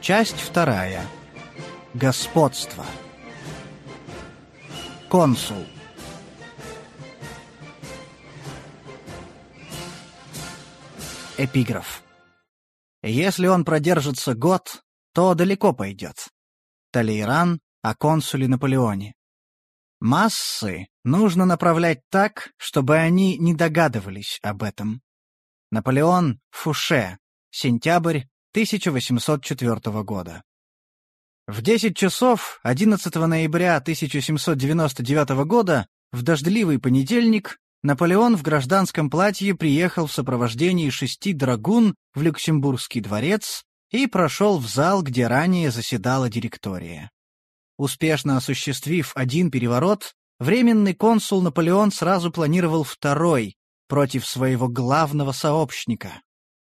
Часть вторая. Господство. Консул. Эпиграф. Если он продержится год, то далеко пойдет. Талейран о консуле Наполеоне. Массы нужно направлять так, чтобы они не догадывались об этом. Наполеон Фуше. Сентябрь 1804 года. В 10 часов 11 ноября 1799 года, в дождливый понедельник, Наполеон в гражданском платье приехал в сопровождении шести драгун в Люксембургский дворец и прошел в зал, где ранее заседала директория. Успешно осуществив один переворот, временный консул Наполеон сразу планировал второй, против своего главного сообщника.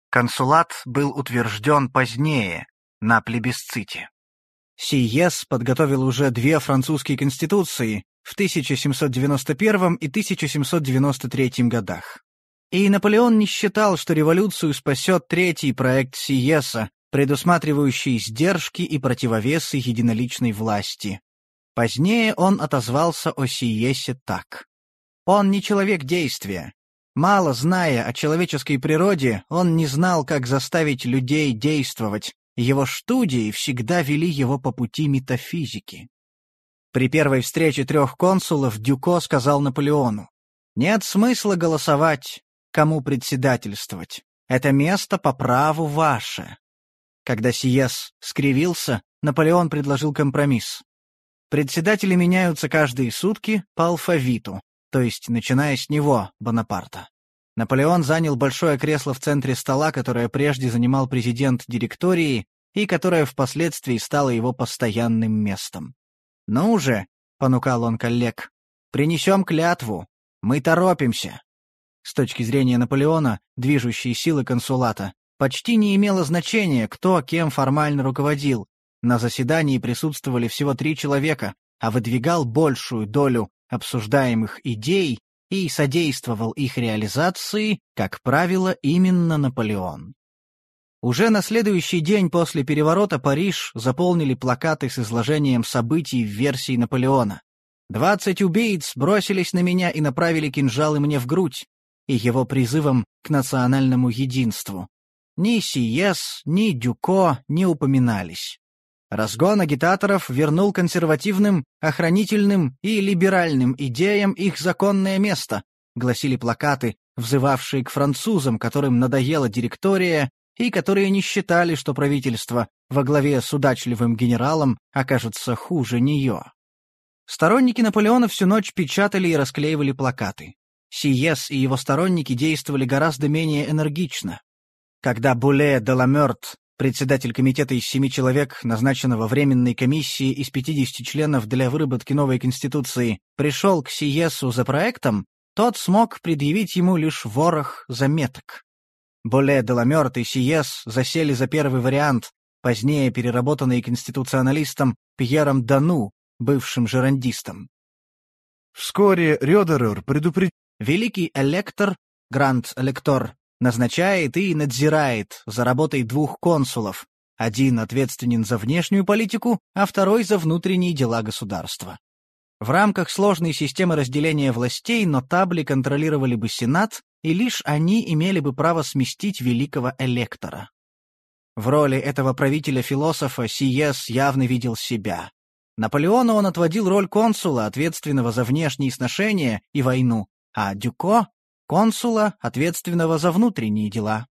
Консулат был утвержден позднее, на плебисците. Сиес подготовил уже две французские конституции в 1791 и 1793 годах. И Наполеон не считал, что революцию спасет третий проект Сиеса, предусматривающий сдержки и противовесы единоличной власти. Позднее он отозвался о Сиесе так. Он не человек действия. Мало зная о человеческой природе, он не знал, как заставить людей действовать. Его студии всегда вели его по пути метафизики. При первой встрече трех консулов Дюко сказал Наполеону, «Нет смысла голосовать, кому председательствовать. Это место по праву ваше. Когда Сиес скривился, Наполеон предложил компромисс. Председатели меняются каждые сутки по алфавиту, то есть начиная с него, Бонапарта. Наполеон занял большое кресло в центре стола, которое прежде занимал президент директории и которое впоследствии стало его постоянным местом. «Ну уже», — понукал он коллег, — «принесем клятву. Мы торопимся». С точки зрения Наполеона, движущей силы консулата, Почти не имело значения, кто кем формально руководил. На заседании присутствовали всего три человека, а выдвигал большую долю обсуждаемых идей и содействовал их реализации, как правило, именно Наполеон. Уже на следующий день после переворота Париж заполнили плакаты с изложением событий в версии Наполеона. «Двадцать убийц бросились на меня и направили кинжалы мне в грудь», и его призывом к национальному единству. Ни Сиес, ни Дюко не упоминались. Разгон агитаторов вернул консервативным, охранительным и либеральным идеям их законное место, гласили плакаты, взывавшие к французам, которым надоела директория и которые не считали, что правительство во главе с удачливым генералом окажется хуже нее. Сторонники Наполеона всю ночь печатали и расклеивали плакаты. Сиес и его сторонники действовали гораздо менее энергично. Когда Буле Деламерт, председатель комитета из семи человек, назначенного Временной комиссией из 50 членов для выработки новой Конституции, пришел к Сиесу за проектом, тот смог предъявить ему лишь ворох заметок. Боле Деламерт и Сиес засели за первый вариант, позднее переработанный конституционалистом Пьером Дану, бывшим жерандистом. Вскоре Рёдерер предупредил... Великий электор, гранд-электор назначает и надзирает за работой двух консулов. Один ответственен за внешнюю политику, а второй за внутренние дела государства. В рамках сложной системы разделения властей нотабли контролировали бы Сенат, и лишь они имели бы право сместить великого электора. В роли этого правителя-философа Сиес явно видел себя. Наполеону он отводил роль консула, ответственного за внешние сношения и войну, а Дюко консула, ответственного за внутренние дела.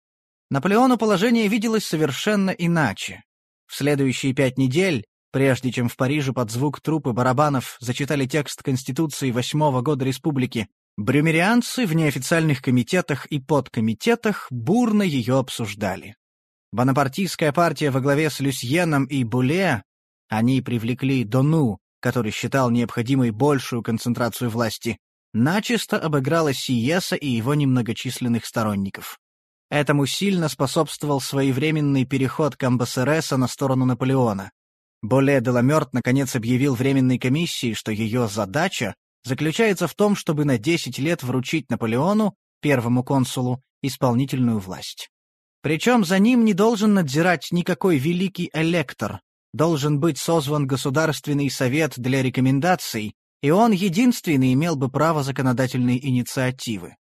Наполеону положение виделось совершенно иначе. В следующие пять недель, прежде чем в Париже под звук трупы барабанов зачитали текст Конституции восьмого года республики, брюмерианцы в неофициальных комитетах и подкомитетах бурно ее обсуждали. Бонапартийская партия во главе с Люсьеном и Буле, они привлекли Дону, который считал необходимой большую концентрацию власти, начисто обыграла Сиеса и его немногочисленных сторонников. Этому сильно способствовал своевременный переход Камбасереса на сторону Наполеона. Более Деламерт наконец объявил Временной комиссии, что ее задача заключается в том, чтобы на 10 лет вручить Наполеону, первому консулу, исполнительную власть. Причем за ним не должен надзирать никакой великий электор, должен быть созван Государственный совет для рекомендаций, и он единственный имел бы право законодательной инициативы.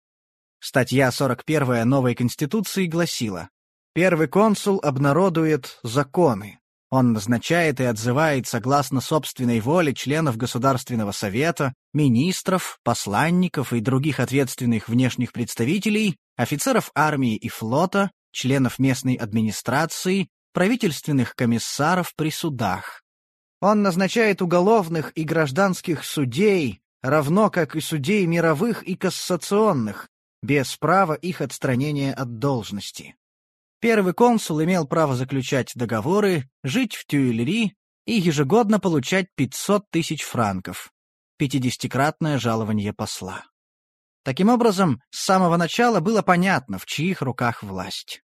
Статья 41 новой Конституции гласила «Первый консул обнародует законы. Он назначает и отзывает согласно собственной воле членов Государственного совета, министров, посланников и других ответственных внешних представителей, офицеров армии и флота, членов местной администрации, правительственных комиссаров при судах. Он назначает уголовных и гражданских судей, равно как и судей мировых и кассационных, без права их отстранения от должности. Первый консул имел право заключать договоры, жить в Тюильри и ежегодно получать 500 тысяч франков, пятидесятикратное жалование посла. Таким образом, с самого начала было понятно, в чьих руках власть.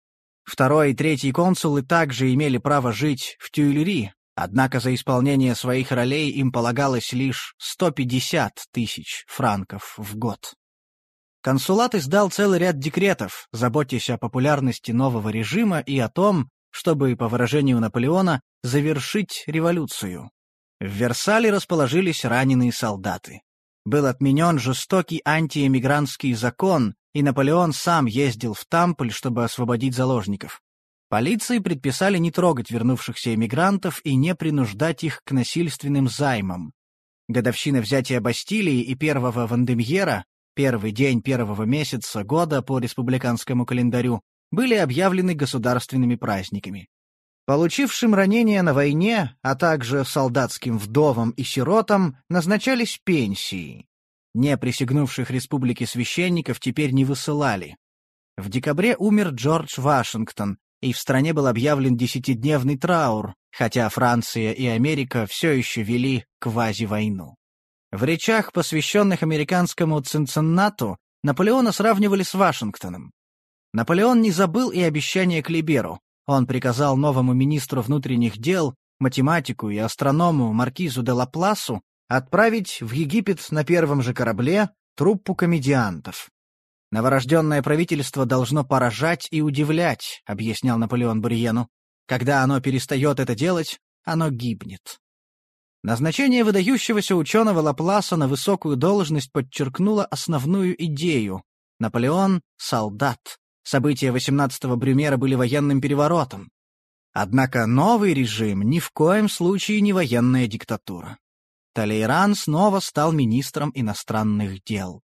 Второй и третий консулы также имели право жить в Тюильри, однако за исполнение своих ролей им полагалось лишь 150 тысяч франков в год. Консулат издал целый ряд декретов, заботясь о популярности нового режима и о том, чтобы, по выражению Наполеона, завершить революцию. В Версале расположились раненые солдаты. Был отменен жестокий антиэмигрантский закон, и Наполеон сам ездил в Тампль, чтобы освободить заложников. Полиции предписали не трогать вернувшихся эмигрантов и не принуждать их к насильственным займам. Годовщина взятия Бастилии и первого Вандемьера первый день первого месяца года по республиканскому календарю, были объявлены государственными праздниками. Получившим ранения на войне, а также солдатским вдовам и сиротам назначались пенсии. Не присягнувших республике священников теперь не высылали. В декабре умер Джордж Вашингтон, и в стране был объявлен десятидневный траур, хотя Франция и Америка все еще вели квази-войну. В речах, посвященных американскому Цинциннату, Наполеона сравнивали с Вашингтоном. Наполеон не забыл и обещание Клиберу. Он приказал новому министру внутренних дел, математику и астроному маркизу де Лапласу отправить в Египет на первом же корабле труппу комедиантов. «Новорожденное правительство должно поражать и удивлять», — объяснял Наполеон Бурьену. «Когда оно перестает это делать, оно гибнет». Назначение выдающегося ученого Лапласа на высокую должность подчеркнуло основную идею. Наполеон — солдат. События 18-го Брюмера были военным переворотом. Однако новый режим ни в коем случае не военная диктатура. Талейран снова стал министром иностранных дел.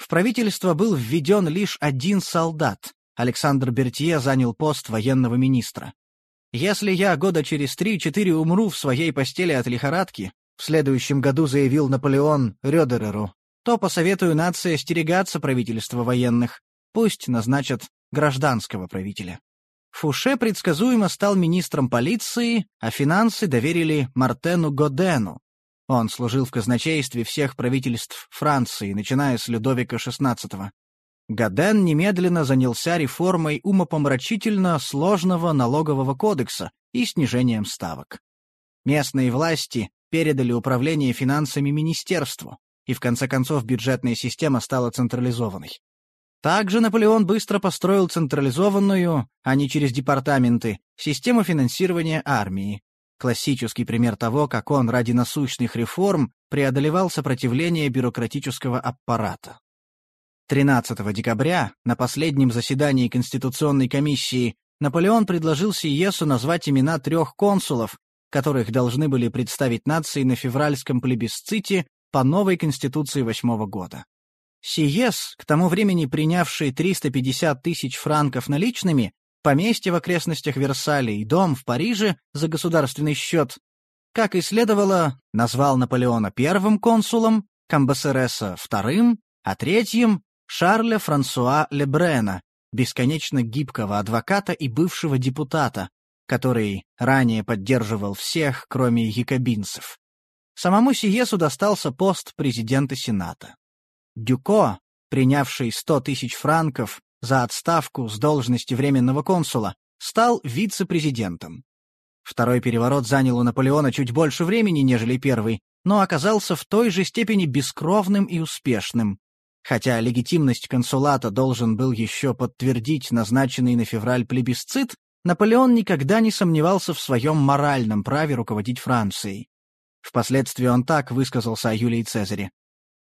В правительство был введен лишь один солдат. Александр Бертье занял пост военного министра. Если я года через три-четыре умру в своей постели от лихорадки, в следующем году заявил Наполеон Рёдереру, то посоветую нации остерегаться правительства военных, пусть назначат гражданского правителя. Фуше предсказуемо стал министром полиции, а финансы доверили Мартену Годену. Он служил в казначействе всех правительств Франции, начиная с Людовика XVI. Гаден немедленно занялся реформой умопомрачительно сложного налогового кодекса и снижением ставок. Местные власти передали управление финансами министерству, и в конце концов бюджетная система стала централизованной. Также Наполеон быстро построил централизованную, а не через департаменты, систему финансирования армии. Классический пример того, как он ради насущных реформ преодолевал сопротивление бюрократического аппарата. 13 декабря, на последнем заседании Конституционной комиссии, Наполеон предложил Сиесу назвать имена трех консулов, которых должны были представить нации на февральском плебисците по новой Конституции восьмого года. Сиес, к тому времени принявший 350 тысяч франков наличными, поместье в окрестностях Версаля и дом в Париже за государственный счет, как и следовало, назвал Наполеона первым консулом, Камбасереса вторым, а третьим Шарля Франсуа Лебрена, бесконечно гибкого адвоката и бывшего депутата, который ранее поддерживал всех, кроме якобинцев. Самому Сиесу достался пост президента Сената. Дюко, принявший 100 тысяч франков за отставку с должности временного консула, стал вице-президентом. Второй переворот занял у Наполеона чуть больше времени, нежели первый, но оказался в той же степени бескровным и успешным. Хотя легитимность консулата должен был еще подтвердить назначенный на февраль плебисцит, Наполеон никогда не сомневался в своем моральном праве руководить Францией. Впоследствии он так высказался о Юлии Цезаре.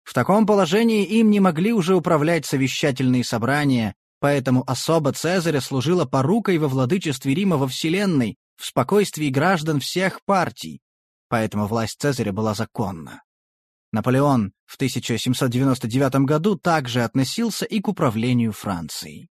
В таком положении им не могли уже управлять совещательные собрания, поэтому особо Цезаря служила порукой во владычестве Рима во Вселенной, в спокойствии граждан всех партий, поэтому власть Цезаря была законна. Наполеон в 1799 году также относился и к управлению Францией.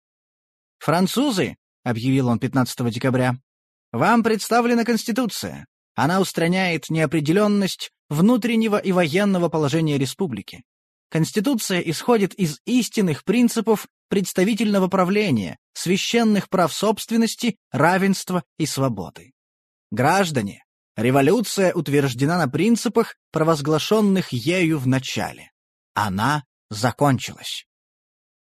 «Французы», — объявил он 15 декабря, — «вам представлена Конституция. Она устраняет неопределенность внутреннего и военного положения республики. Конституция исходит из истинных принципов представительного правления, священных прав собственности, равенства и свободы. Граждане, революция утверждена на принципах, провозглашенных ею в начале. Она закончилась.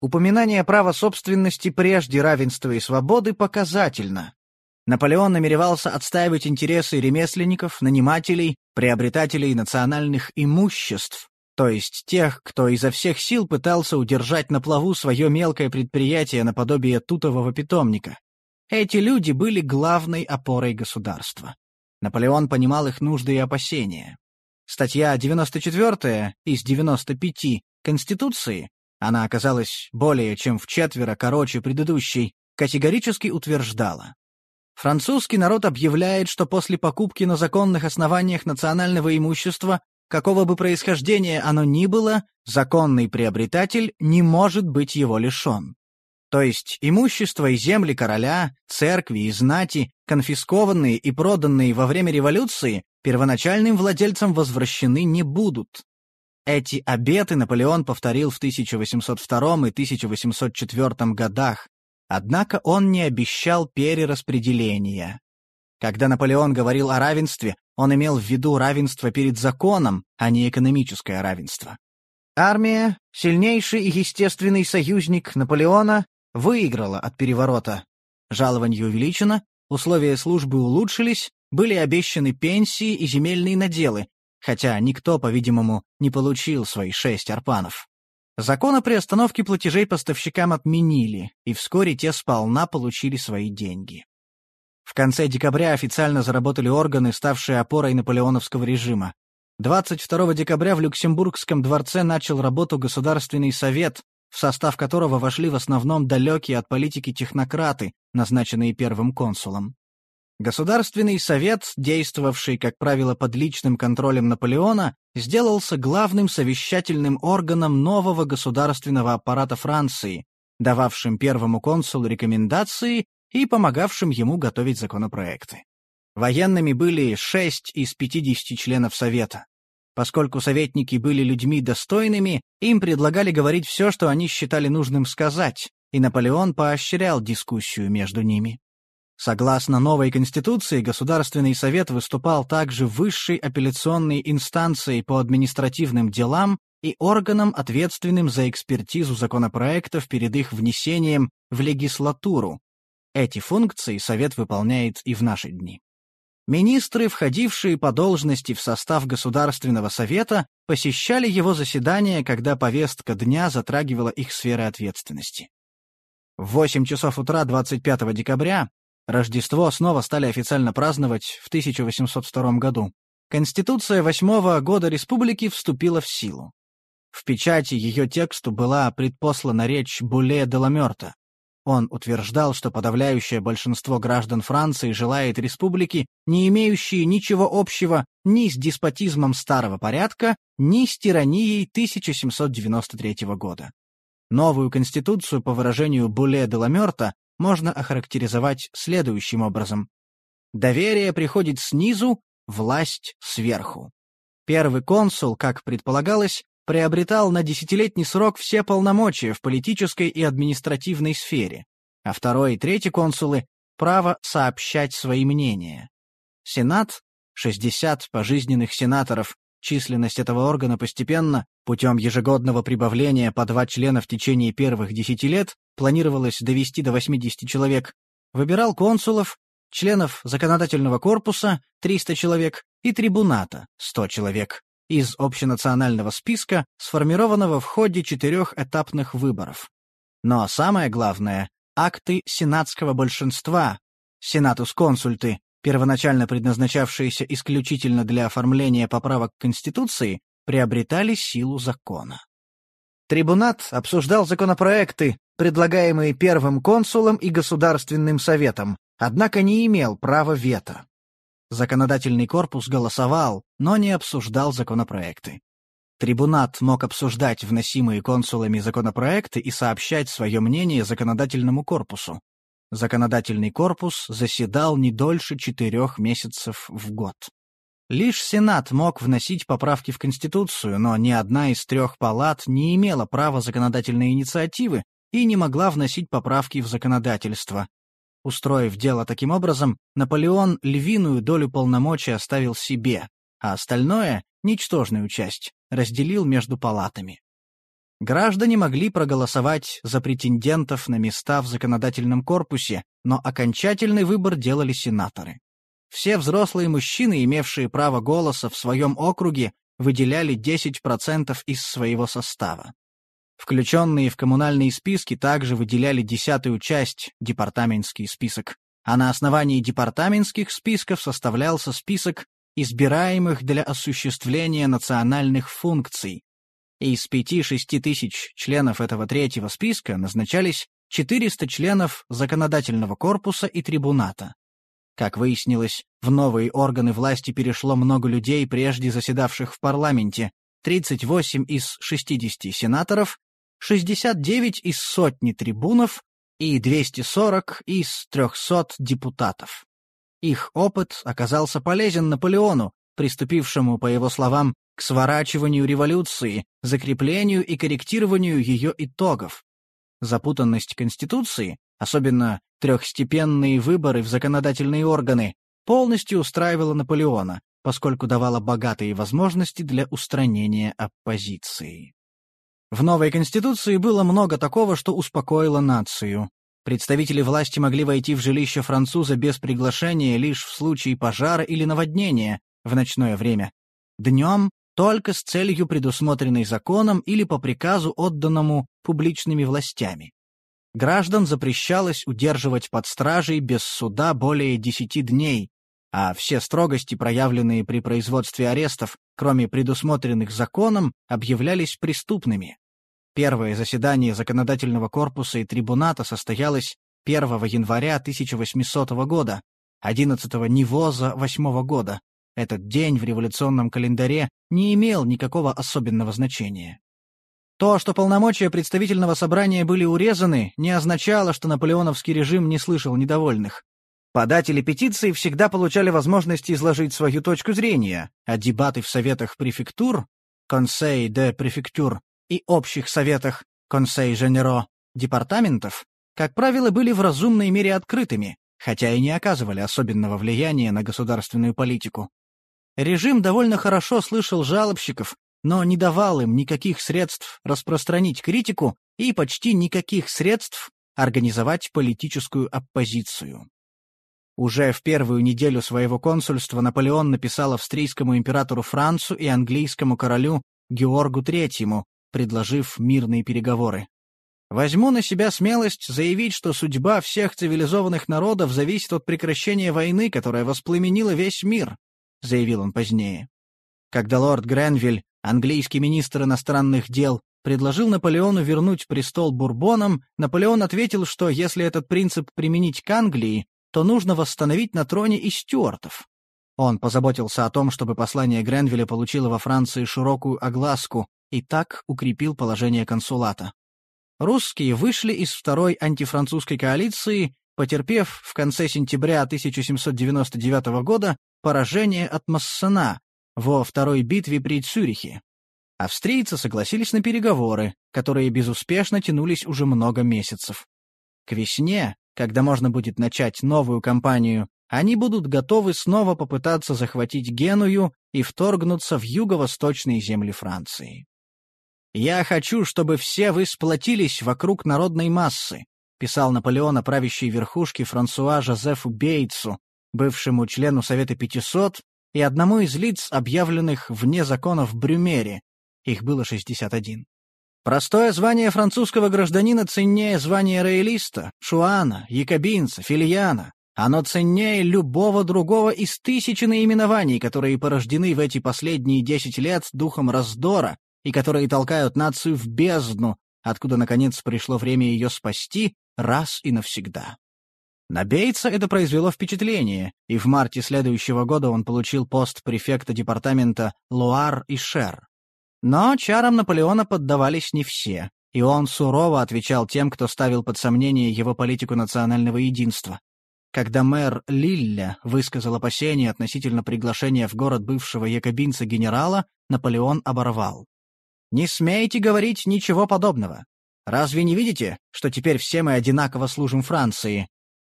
Упоминание права собственности прежде равенства и свободы показательно. Наполеон намеревался отстаивать интересы ремесленников, нанимателей, приобретателей национальных имуществ, то есть тех, кто изо всех сил пытался удержать на плаву свое мелкое предприятие наподобие тутового питомника. Эти люди были главной опорой государства. Наполеон понимал их нужды и опасения. Статья 94 из 95 Конституции, она оказалась более чем в четверо короче предыдущей, категорически утверждала. Французский народ объявляет, что после покупки на законных основаниях национального имущества Какого бы происхождения оно ни было, законный приобретатель не может быть его лишен. То есть имущество и земли короля, церкви и знати, конфискованные и проданные во время революции, первоначальным владельцам возвращены не будут. Эти обеты Наполеон повторил в 1802 и 1804 годах, однако он не обещал перераспределения. Когда Наполеон говорил о равенстве, он имел в виду равенство перед законом, а не экономическое равенство. Армия, сильнейший и естественный союзник Наполеона, выиграла от переворота. Жалование увеличено, условия службы улучшились, были обещаны пенсии и земельные наделы, хотя никто, по-видимому, не получил свои шесть арпанов. Закон о приостановке платежей поставщикам отменили, и вскоре те сполна получили свои деньги. В конце декабря официально заработали органы, ставшие опорой наполеоновского режима. 22 декабря в Люксембургском дворце начал работу Государственный совет, в состав которого вошли в основном далекие от политики технократы, назначенные первым консулом. Государственный совет, действовавший, как правило, под личным контролем Наполеона, сделался главным совещательным органом нового государственного аппарата Франции, дававшим первому консулу рекомендации и помогавшим ему готовить законопроекты. Военными были шесть из 50 членов Совета. Поскольку советники были людьми достойными, им предлагали говорить все, что они считали нужным сказать, и Наполеон поощрял дискуссию между ними. Согласно новой Конституции, Государственный Совет выступал также высшей апелляционной инстанцией по административным делам и органом, ответственным за экспертизу законопроектов перед их внесением в легислатуру, эти функции Совет выполняет и в наши дни. Министры, входившие по должности в состав Государственного Совета, посещали его заседания, когда повестка дня затрагивала их сферы ответственности. В 8 часов утра 25 декабря Рождество снова стали официально праздновать в 1802 году. Конституция восьмого года республики вступила в силу. В печати ее тексту была предпослана речь Буле де Ламерта, он утверждал, что подавляющее большинство граждан Франции желает республики, не имеющей ничего общего ни с деспотизмом старого порядка, ни с тиранией 1793 года. Новую конституцию, по выражению Буле де Ламерта, можно охарактеризовать следующим образом. Доверие приходит снизу, власть сверху. Первый консул, как предполагалось, приобретал на десятилетний срок все полномочия в политической и административной сфере, а второй и третий консулы — право сообщать свои мнения. Сенат — 60 пожизненных сенаторов, численность этого органа постепенно, путем ежегодного прибавления по два члена в течение первых десяти лет, планировалось довести до 80 человек, выбирал консулов, членов законодательного корпуса — 300 человек и трибуната — 100 человек из общенационального списка, сформированного в ходе четырех этапных выборов. Но самое главное — акты сенатского большинства, сенатус-консульты, первоначально предназначавшиеся исключительно для оформления поправок к Конституции, приобретали силу закона. Трибунат обсуждал законопроекты, предлагаемые первым консулом и Государственным советом, однако не имел права вето. Законодательный корпус голосовал, но не обсуждал законопроекты. Трибунат мог обсуждать вносимые консулами законопроекты и сообщать свое мнение законодательному корпусу. Законодательный корпус заседал не дольше четырех месяцев в год. Лишь Сенат мог вносить поправки в Конституцию, но ни одна из трех палат не имела права законодательной инициативы и не могла вносить поправки в законодательство. Устроив дело таким образом, Наполеон львиную долю полномочий оставил себе, а остальное, ничтожную часть, разделил между палатами. Граждане могли проголосовать за претендентов на места в законодательном корпусе, но окончательный выбор делали сенаторы. Все взрослые мужчины, имевшие право голоса в своем округе, выделяли 10% из своего состава. Включенные в коммунальные списки также выделяли десятую часть, департаментский список, а на основании департаментских списков составлялся список избираемых для осуществления национальных функций. Из 5-6 тысяч членов этого третьего списка назначались 400 членов законодательного корпуса и трибуната. Как выяснилось, в новые органы власти перешло много людей, прежде заседавших в парламенте, 38 из 60 сенаторов 69 из сотни трибунов и 240 из 300 депутатов. Их опыт оказался полезен Наполеону, приступившему, по его словам, к сворачиванию революции, закреплению и корректированию ее итогов. Запутанность Конституции, особенно трехстепенные выборы в законодательные органы, полностью устраивала Наполеона, поскольку давала богатые возможности для устранения оппозиции. В новой Конституции было много такого, что успокоило нацию. Представители власти могли войти в жилище француза без приглашения лишь в случае пожара или наводнения в ночное время. Днем только с целью, предусмотренной законом или по приказу, отданному публичными властями. Граждан запрещалось удерживать под стражей без суда более десяти дней, а все строгости, проявленные при производстве арестов, кроме предусмотренных законом, объявлялись преступными. Первое заседание законодательного корпуса и трибуната состоялось 1 января 1800 года, 11 Невоза 8 года. Этот день в революционном календаре не имел никакого особенного значения. То, что полномочия представительного собрания были урезаны, не означало, что наполеоновский режим не слышал недовольных. Податели петиции всегда получали возможность изложить свою точку зрения, а дебаты в советах префектур, «Conseil de Prefecture», и общих советах консей женеро департаментов, как правило, были в разумной мере открытыми, хотя и не оказывали особенного влияния на государственную политику. Режим довольно хорошо слышал жалобщиков, но не давал им никаких средств распространить критику и почти никаких средств организовать политическую оппозицию. Уже в первую неделю своего консульства Наполеон написал австрийскому императору Францу и английскому королю Георгу Третьему, предложив мирные переговоры. Возьму на себя смелость заявить, что судьба всех цивилизованных народов зависит от прекращения войны, которая воспламенила весь мир, — заявил он позднее. Когда лорд Гренвиль, английский министр иностранных дел, предложил Наполеону вернуть престол Бурбонам, Наполеон ответил, что если этот принцип применить к Англии, то нужно восстановить на троне и стюартов. Он позаботился о том, чтобы послание Гренвилля получило во Франции широкую огласку, и так укрепил положение консулата. Русские вышли из второй антифранцузской коалиции, потерпев в конце сентября 1799 года поражение от Массена во второй битве при Цюрихе. Австрийцы согласились на переговоры, которые безуспешно тянулись уже много месяцев. К весне, когда можно будет начать новую кампанию, они будут готовы снова попытаться захватить Геную и вторгнуться в юго-восточные земли Франции. «Я хочу, чтобы все вы сплотились вокруг народной массы», писал Наполеон о правящей верхушке Франсуа Жозефу Бейтсу, бывшему члену Совета 500 и одному из лиц, объявленных вне законов в Брюмере. Их было 61. Простое звание французского гражданина ценнее звания роялиста, шуана, якобинца, фильяна. Оно ценнее любого другого из тысячи наименований, которые порождены в эти последние десять лет духом раздора и которые толкают нацию в бездну, откуда, наконец, пришло время ее спасти раз и навсегда. На Бейтса это произвело впечатление, и в марте следующего года он получил пост префекта департамента Луар и Шер. Но чарам Наполеона поддавались не все, и он сурово отвечал тем, кто ставил под сомнение его политику национального единства. Когда мэр Лилля высказал опасения относительно приглашения в город бывшего якобинца-генерала, Наполеон оборвал. «Не смейте говорить ничего подобного. Разве не видите, что теперь все мы одинаково служим Франции?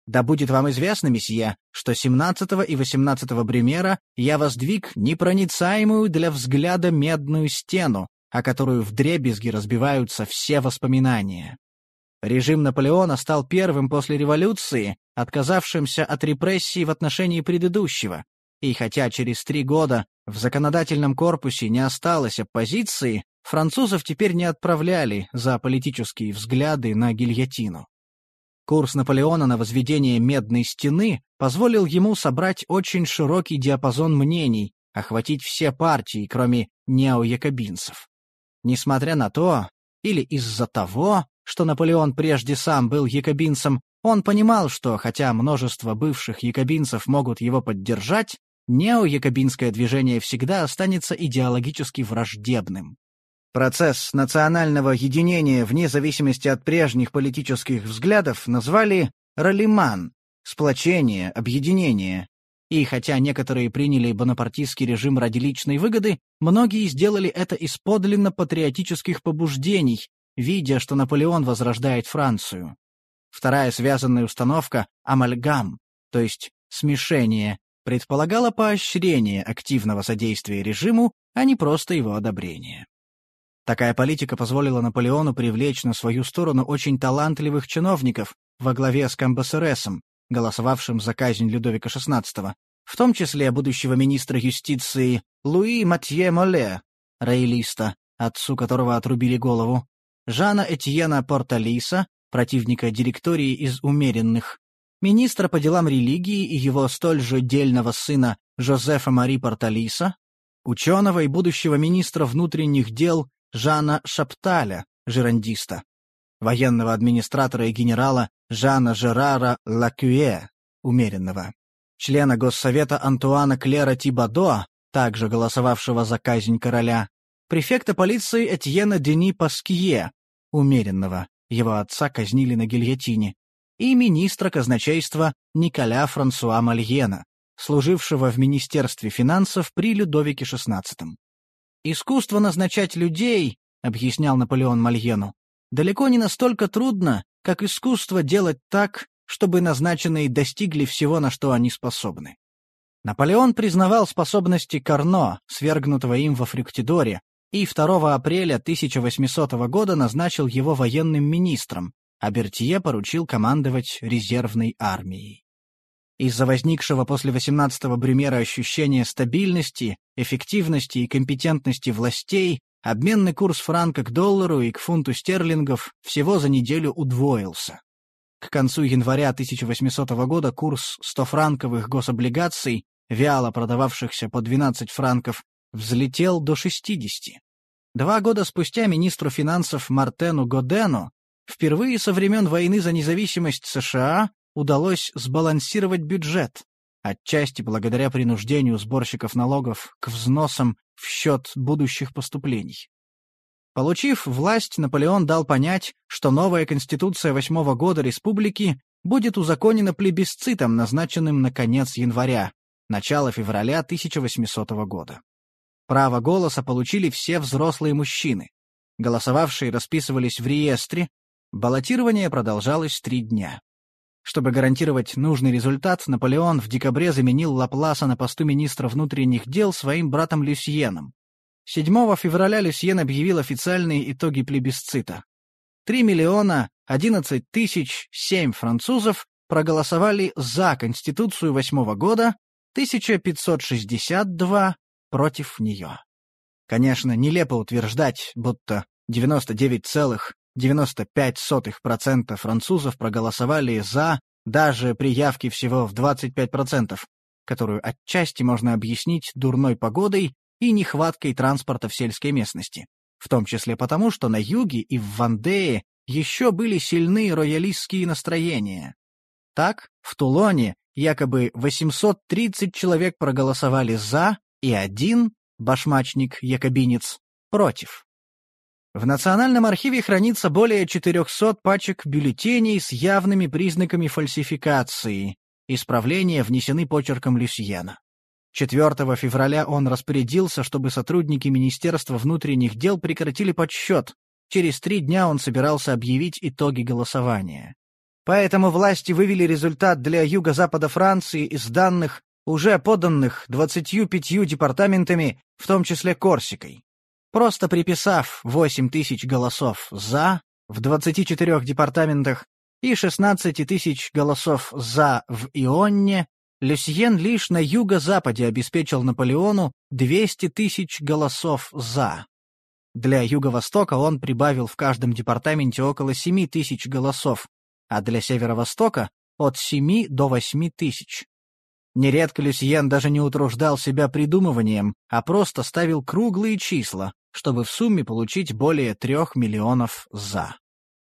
Да будет вам известно, месье, что 17 и 18 Брюмера я воздвиг непроницаемую для взгляда медную стену, о которую вдребезги разбиваются все воспоминания. Режим Наполеона стал первым после революции, отказавшимся от репрессий в отношении предыдущего, и хотя через три года в законодательном корпусе не осталось оппозиции, французов теперь не отправляли за политические взгляды на гильотину. Курс Наполеона на возведение Медной стены позволил ему собрать очень широкий диапазон мнений, охватить все партии, кроме неоякобинцев. Несмотря на то, или из-за того, что Наполеон прежде сам был якобинцем, он понимал, что, хотя множество бывших якобинцев могут его поддержать, неоякобинское движение всегда останется идеологически враждебным. Процесс национального единения вне зависимости от прежних политических взглядов назвали «ролиман» — сплочение, объединение. И хотя некоторые приняли бонапартийский режим ради личной выгоды, многие сделали это из подлинно патриотических побуждений, видя, что Наполеон возрождает Францию. Вторая связанная установка — амальгам, то есть смешение, предполагала поощрение активного содействия режиму, а не просто его одобрение. Такая политика позволила Наполеону привлечь на свою сторону очень талантливых чиновников во главе с Камбасересом, голосовавшим за казнь Людовика XVI, в том числе будущего министра юстиции Луи Матье Моле, роялиста, отцу которого отрубили голову, Жана Этьена Порталиса, противника директории из умеренных, министра по делам религии и его столь же дельного сына Жозефа Мари Порталиса, ученого и будущего министра внутренних дел Жана Шапталя, жерандиста, военного администратора и генерала Жана Жерара Лакюе, умеренного, члена Госсовета Антуана Клера Тибадо, также голосовавшего за казнь короля, префекта полиции Этьена Дени Паские, умеренного, его отца казнили на гильотине, и министра казначейства Николя Франсуа Мальена, служившего в Министерстве финансов при Людовике XVI. «Искусство назначать людей, — объяснял Наполеон Мальену, — далеко не настолько трудно, как искусство делать так, чтобы назначенные достигли всего, на что они способны. Наполеон признавал способности Карно, свергнутого им во Фрюктидоре, и 2 апреля 1800 года назначил его военным министром, а Бертье поручил командовать резервной армией. Из-за возникшего после 18-го Брюмера ощущения стабильности, эффективности и компетентности властей, обменный курс франка к доллару и к фунту стерлингов всего за неделю удвоился. К концу января 1800 года курс 100-франковых гособлигаций, вяло продававшихся по 12 франков, взлетел до 60. Два года спустя министру финансов Мартену Годену впервые со времен войны за независимость США удалось сбалансировать бюджет, отчасти благодаря принуждению сборщиков налогов к взносам в счет будущих поступлений. Получив власть, Наполеон дал понять, что новая конституция восьмого года республики будет узаконена плебисцитом, назначенным на конец января, начало февраля 1800 года. Право голоса получили все взрослые мужчины. Голосовавшие расписывались в реестре, баллотирование продолжалось три дня. Чтобы гарантировать нужный результат, Наполеон в декабре заменил Лапласа на посту министра внутренних дел своим братом Люсьеном. 7 февраля Люсьен объявил официальные итоги плебисцита. 3 миллиона 11 тысяч 7 французов проголосовали за Конституцию восьмого года, 1562 против нее. Конечно, нелепо утверждать, будто 99,95% французов проголосовали «за», даже при явке всего в 25%, которую отчасти можно объяснить дурной погодой и нехваткой транспорта в сельской местности, в том числе потому, что на юге и в Вандее еще были сильны роялистские настроения. Так, в Тулоне якобы 830 человек проголосовали «за» и один, башмачник-якобинец, против. В Национальном архиве хранится более 400 пачек бюллетеней с явными признаками фальсификации. Исправления внесены почерком Люсьена. 4 февраля он распорядился, чтобы сотрудники Министерства внутренних дел прекратили подсчет. Через три дня он собирался объявить итоги голосования. Поэтому власти вывели результат для юго-запада Франции из данных, уже поданных 25 департаментами, в том числе Корсикой. Просто приписав 8 тысяч голосов «за» в 24 департаментах и 16 тысяч голосов «за» в Ионне, Люсьен лишь на юго-западе обеспечил Наполеону 200 тысяч голосов «за». Для Юго-Востока он прибавил в каждом департаменте около 7 тысяч голосов, а для Северо-Востока — от 7 до 8 тысяч. Нередко Люсьен даже не утруждал себя придумыванием, а просто ставил круглые числа, чтобы в сумме получить более 3 миллионов «за».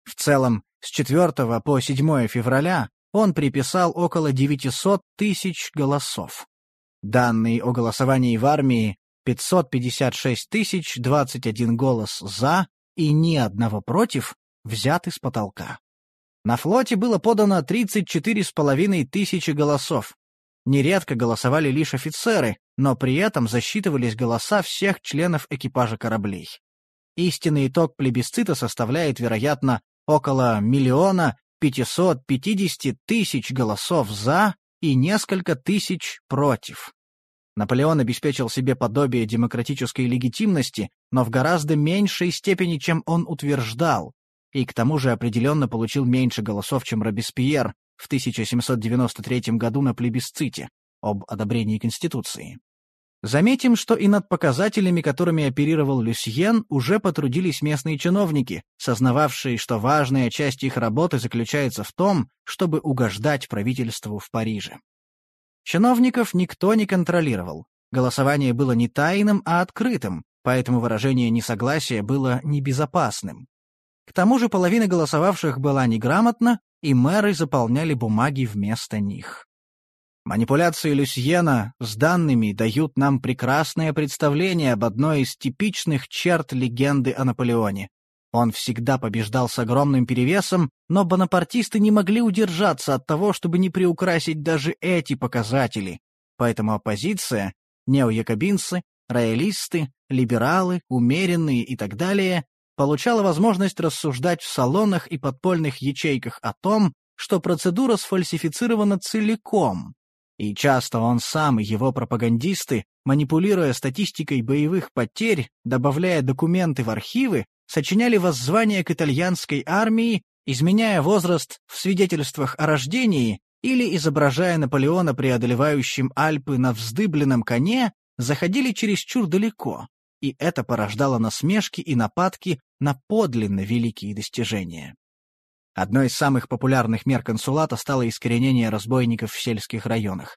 В целом, с 4 по 7 февраля он приписал около 900 тысяч голосов. Данные о голосовании в армии 556 тысяч 21 голос «за» и ни одного «против» взяты с потолка. На флоте было подано 34,5 тысячи голосов. Нередко голосовали лишь офицеры, но при этом засчитывались голоса всех членов экипажа кораблей. Истинный итог плебисцита составляет, вероятно, около миллиона 550 тысяч голосов «за» и несколько тысяч «против». Наполеон обеспечил себе подобие демократической легитимности, но в гораздо меньшей степени, чем он утверждал, и к тому же определенно получил меньше голосов, чем Робеспьер в 1793 году на плебисците об одобрении Конституции. Заметим, что и над показателями, которыми оперировал Люсьен, уже потрудились местные чиновники, сознававшие, что важная часть их работы заключается в том, чтобы угождать правительству в Париже. Чиновников никто не контролировал. Голосование было не тайным, а открытым, поэтому выражение несогласия было небезопасным. К тому же половина голосовавших была неграмотна, и мэры заполняли бумаги вместо них. Манипуляции Люсьена с данными дают нам прекрасное представление об одной из типичных черт легенды о Наполеоне. Он всегда побеждал с огромным перевесом, но бонапартисты не могли удержаться от того, чтобы не приукрасить даже эти показатели. Поэтому оппозиция, неоякобинцы, роялисты, либералы, умеренные и так далее, получала возможность рассуждать в салонах и подпольных ячейках о том, что процедура сфальсифицирована целиком, и часто он сам и его пропагандисты, манипулируя статистикой боевых потерь, добавляя документы в архивы, сочиняли воззвания к итальянской армии, изменяя возраст в свидетельствах о рождении или, изображая Наполеона преодолевающим Альпы на вздыбленном коне, заходили чересчур далеко, и это порождало насмешки и нападки на подлинно великие достижения. Одной из самых популярных мер консулата стало искоренение разбойников в сельских районах.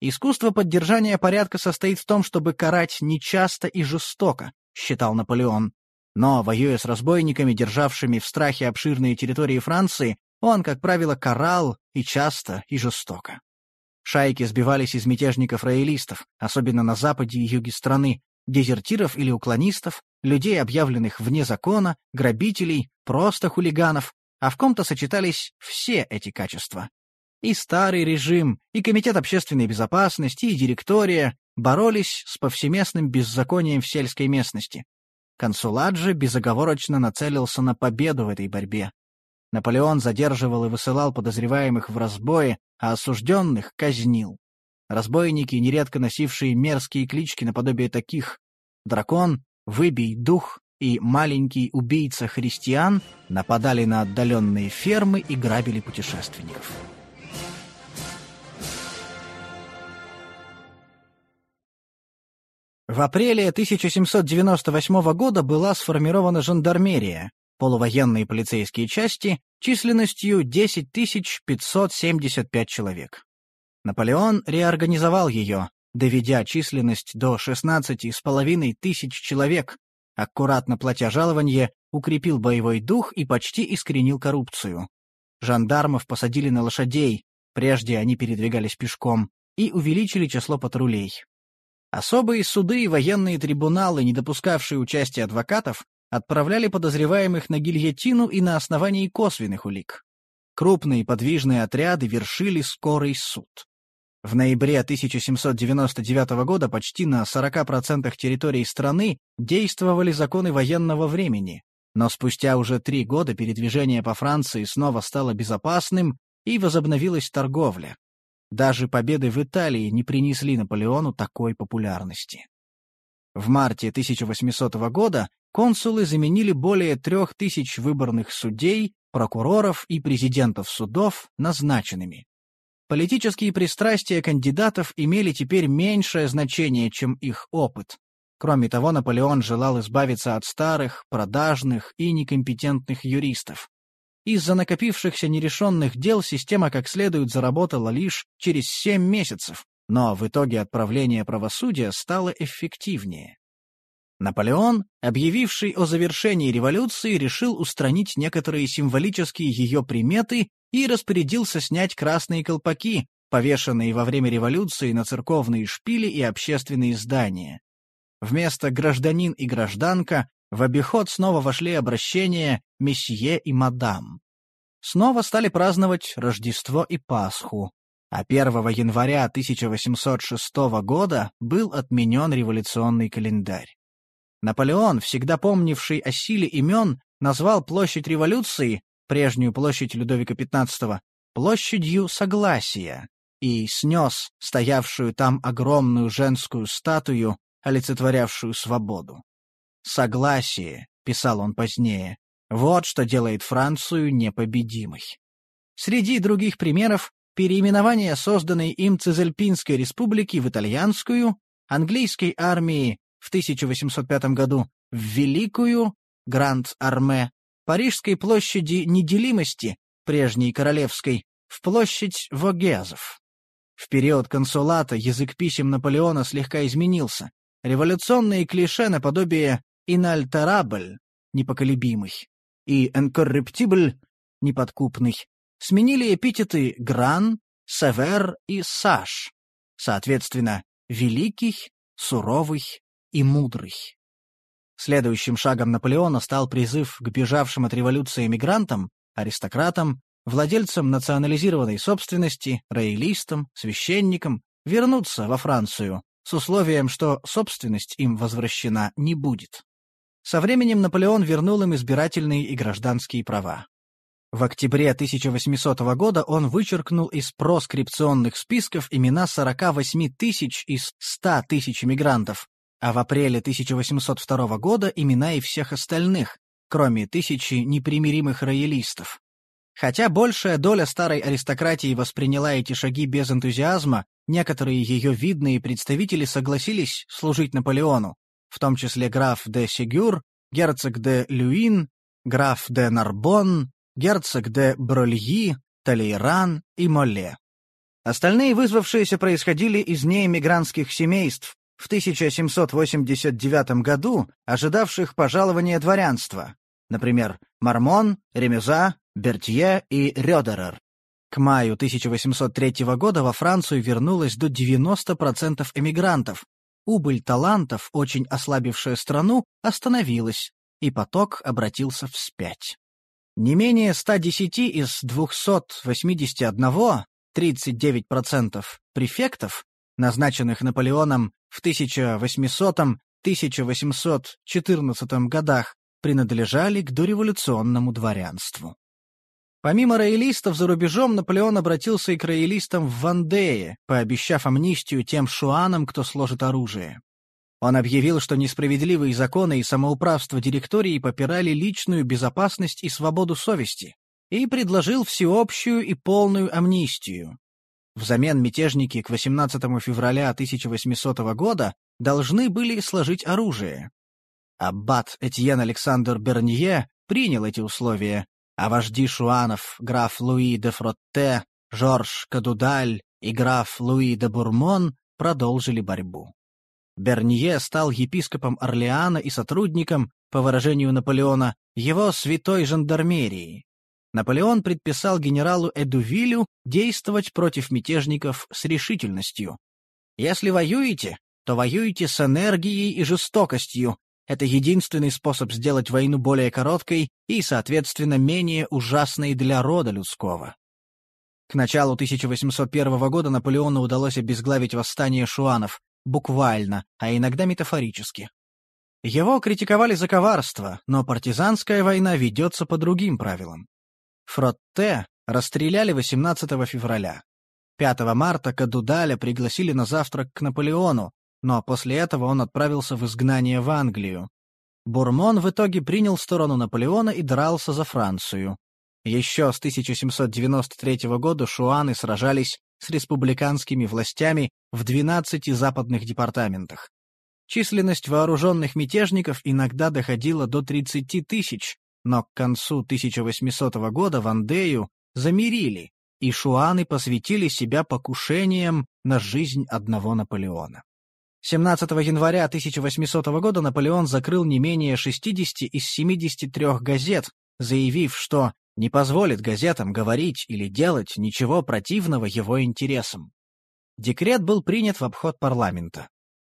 Искусство поддержания порядка состоит в том, чтобы карать нечасто и жестоко, считал Наполеон. Но, воюя с разбойниками, державшими в страхе обширные территории Франции, он, как правило, карал и часто, и жестоко. Шайки сбивались из мятежников-роялистов, особенно на западе и юге страны, дезертиров или уклонистов, людей, объявленных вне закона, грабителей, просто хулиганов, а в ком-то сочетались все эти качества. И старый режим, и Комитет общественной безопасности, и директория боролись с повсеместным беззаконием в сельской местности. Консулат же безоговорочно нацелился на победу в этой борьбе. Наполеон задерживал и высылал подозреваемых в разбое, а осужденных казнил. Разбойники, нередко носившие мерзкие клички наподобие таких «Дракон», «Выбей дух», и маленький убийца христиан нападали на отдаленные фермы и грабили путешественников. В апреле 1798 года была сформирована жандармерия, полувоенные полицейские части, численностью 10 575 человек. Наполеон реорганизовал ее, доведя численность до 16,5 тысяч человек, аккуратно платя жалование, укрепил боевой дух и почти искоренил коррупцию. Жандармов посадили на лошадей, прежде они передвигались пешком, и увеличили число патрулей. Особые суды и военные трибуналы, не допускавшие участия адвокатов, отправляли подозреваемых на гильотину и на основании косвенных улик. Крупные подвижные отряды вершили скорый суд. В ноябре 1799 года почти на 40% территории страны действовали законы военного времени, но спустя уже три года передвижение по Франции снова стало безопасным и возобновилась торговля. Даже победы в Италии не принесли Наполеону такой популярности. В марте 1800 года консулы заменили более трех тысяч выборных судей, прокуроров и президентов судов назначенными. Политические пристрастия кандидатов имели теперь меньшее значение, чем их опыт. Кроме того, Наполеон желал избавиться от старых, продажных и некомпетентных юристов. Из-за накопившихся нерешенных дел система как следует заработала лишь через семь месяцев, но в итоге отправление правосудия стало эффективнее. Наполеон, объявивший о завершении революции, решил устранить некоторые символические ее приметы и распорядился снять красные колпаки, повешенные во время революции на церковные шпили и общественные здания. Вместо «гражданин» и «гражданка» в обиход снова вошли обращения «месье» и «мадам». Снова стали праздновать Рождество и Пасху, а 1 января 1806 года был отменен революционный календарь. Наполеон, всегда помнивший о силе имен, назвал площадь революции, прежнюю площадь Людовика XV, площадью Согласия и снес стоявшую там огромную женскую статую, олицетворявшую свободу. «Согласие», — писал он позднее, — «вот что делает Францию непобедимой». Среди других примеров переименование созданной им Цезальпинской республики в итальянскую, английской армии в 1805 году в Великую, Гранд-Арме, Парижской площади неделимости, прежней Королевской, в площадь Вогезов. В период консулата язык писем Наполеона слегка изменился. Революционные клише наподобие «инальтерабль» — непоколебимый, и «инкоррептибль» — неподкупный, сменили эпитеты «гран», «север» и «саш», соответственно, «великий», «суровый», и мудрый. Следующим шагом Наполеона стал призыв к бежавшим от революции эмигрантам, аристократам, владельцам национализированной собственности, роялистам, священникам вернуться во Францию с условием, что собственность им возвращена не будет. Со временем Наполеон вернул им избирательные и гражданские права. В октябре 1800 года он вычеркнул из проскрипционных списков имена 48 тысяч из 100 тысяч эмигрантов, а в апреле 1802 года имена и всех остальных, кроме тысячи непримиримых роялистов. Хотя большая доля старой аристократии восприняла эти шаги без энтузиазма, некоторые ее видные представители согласились служить Наполеону, в том числе граф де Сигюр, герцог де Люин, граф де Нарбон, герцог де Брольи, Талейран и Молле. Остальные вызвавшиеся происходили из неэмигрантских семейств, в 1789 году ожидавших пожалования дворянства, например, Мармон, Ремюза, Бертье и Рёдерер. К маю 1803 года во Францию вернулось до 90% эмигрантов. Убыль талантов, очень ослабившая страну, остановилась, и поток обратился вспять. Не менее 110 из 281, 39% префектов, назначенных Наполеоном в 1800-1814 годах, принадлежали к дореволюционному дворянству. Помимо роялистов за рубежом, Наполеон обратился и к роялистам в Вандее, пообещав амнистию тем шуанам, кто сложит оружие. Он объявил, что несправедливые законы и самоуправство директории попирали личную безопасность и свободу совести, и предложил всеобщую и полную амнистию. Взамен мятежники к 18 февраля 1800 года должны были сложить оружие. Аббат Этьен Александр Бернье принял эти условия, а вожди шуанов граф Луи де Фротте, Жорж Кадудаль и граф Луи де Бурмон продолжили борьбу. Бернье стал епископом Орлеана и сотрудником, по выражению Наполеона, его святой жандармерии. Наполеон предписал генералу Эдувилю действовать против мятежников с решительностью. «Если воюете, то воюете с энергией и жестокостью. Это единственный способ сделать войну более короткой и, соответственно, менее ужасной для рода людского». К началу 1801 года Наполеону удалось обезглавить восстание шуанов, буквально, а иногда метафорически. Его критиковали за коварство, но партизанская война ведется по другим правилам. Фротте расстреляли 18 февраля. 5 марта Кадудаля пригласили на завтрак к Наполеону, но после этого он отправился в изгнание в Англию. Бурмон в итоге принял сторону Наполеона и дрался за Францию. Еще с 1793 года шуаны сражались с республиканскими властями в 12 западных департаментах. Численность вооруженных мятежников иногда доходила до 30 тысяч, но к концу 1800 года Вандею замирили, и шуаны посвятили себя покушениям на жизнь одного Наполеона. 17 января 1800 года Наполеон закрыл не менее 60 из 73 газет, заявив, что не позволит газетам говорить или делать ничего противного его интересам. Декрет был принят в обход парламента.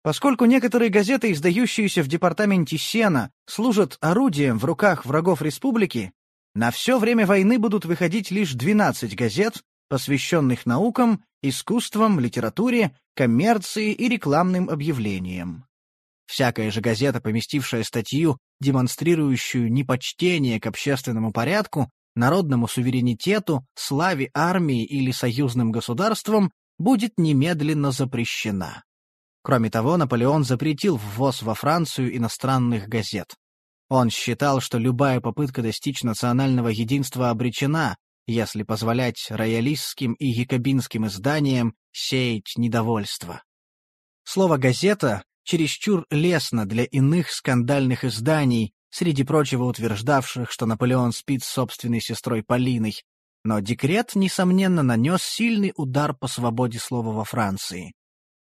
Поскольку некоторые газеты, издающиеся в департаменте Сена, служат орудием в руках врагов республики, на все время войны будут выходить лишь 12 газет, посвященных наукам, искусствам, литературе, коммерции и рекламным объявлениям. Всякая же газета, поместившая статью, демонстрирующую непочтение к общественному порядку, народному суверенитету, славе армии или союзным государствам, будет немедленно запрещена. Кроме того, Наполеон запретил ввоз во Францию иностранных газет. Он считал, что любая попытка достичь национального единства обречена, если позволять роялистским и якобинским изданиям сеять недовольство. Слово «газета» чересчур лестно для иных скандальных изданий, среди прочего утверждавших, что Наполеон спит с собственной сестрой Полиной, но декрет, несомненно, нанес сильный удар по свободе слова во Франции.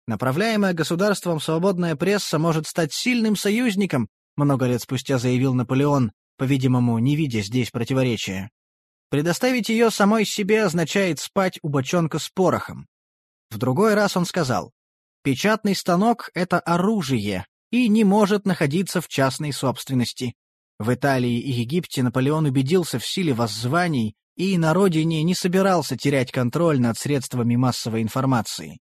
Направляемая государством свободная пресса может стать сильным союзником, много лет спустя заявил Наполеон, по-видимому, не видя здесь противоречия. Предоставить ее самой себе означает спать у бочонка с порохом. В другой раз он сказал, «Печатный станок — это оружие, и не может находиться в частной собственности. В Италии и Египте Наполеон убедился в силе воззваний и на родине не собирался терять контроль над средствами массовой информации.